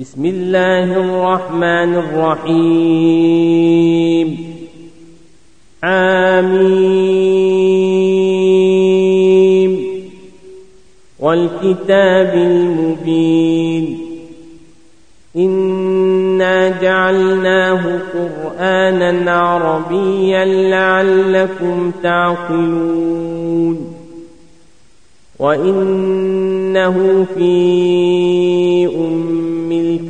بسم الله الرحمن الرحيم. آمين. والكتاب المبين. إنا جعلناه قرآنا عربيا لعلكم تعقلون. وإنه في أم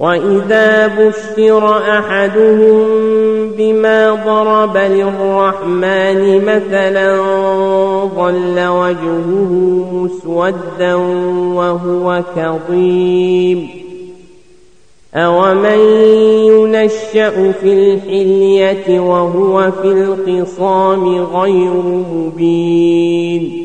وإذا بشر أحدهم بما ضرب للرحمن مثلا ظل وجهه مسودا وهو كظيم أومن ينشأ في الحلية وهو في الخصام غير مبين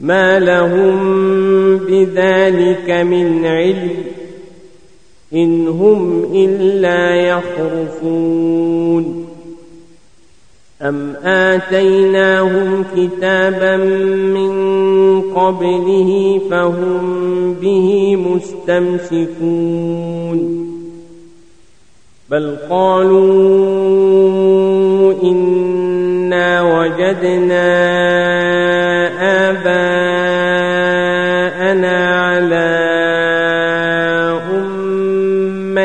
ما لهم بذلك من علم إن هم إلا يخرصون أم آتيناهم كتابا من قبله فهم به مستمسكون. بل قالوا إنا وجدنا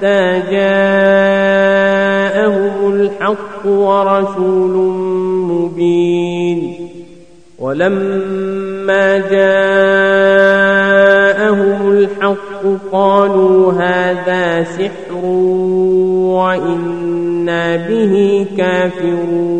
حتى جاءهم الحق ورسول مبين ولما جاءهم الحق قالوا هذا سحر وإنا به كافرون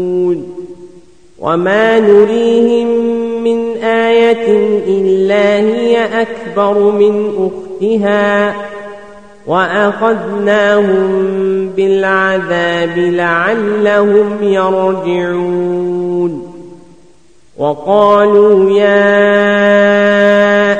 وما نريهم من آية إلا هي أكبر من أختها وأخذناهم بالعذاب لعلهم يرجعون وقالوا يا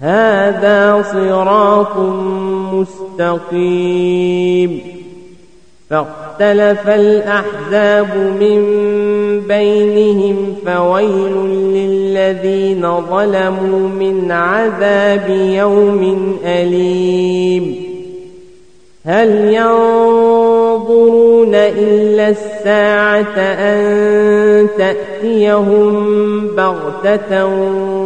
هذا صراط مستقيم. فاختلف الأحزاب من بينهم فويل للذين ظلموا من عذاب يوم أليم. هل ينظرون إلا الساعة أن تأتيهم بغتة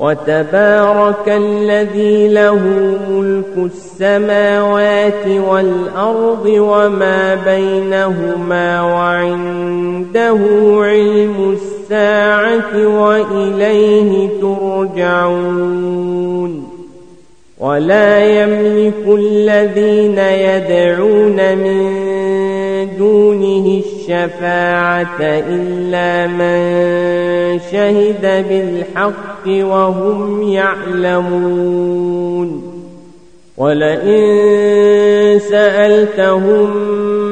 وتبارك الذي له ملك السماوات والأرض وما بينهما وعنده علم الساعة وإليه ترجعون. ولا يملك الذين يدعون من دونه الشيء الشفاعة إلا من شهد بالحق وهم يعلمون. ولئن سألتهم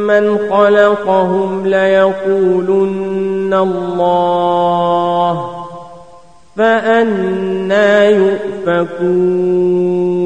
من خلقهم ليقولن الله فأنا يؤفكون.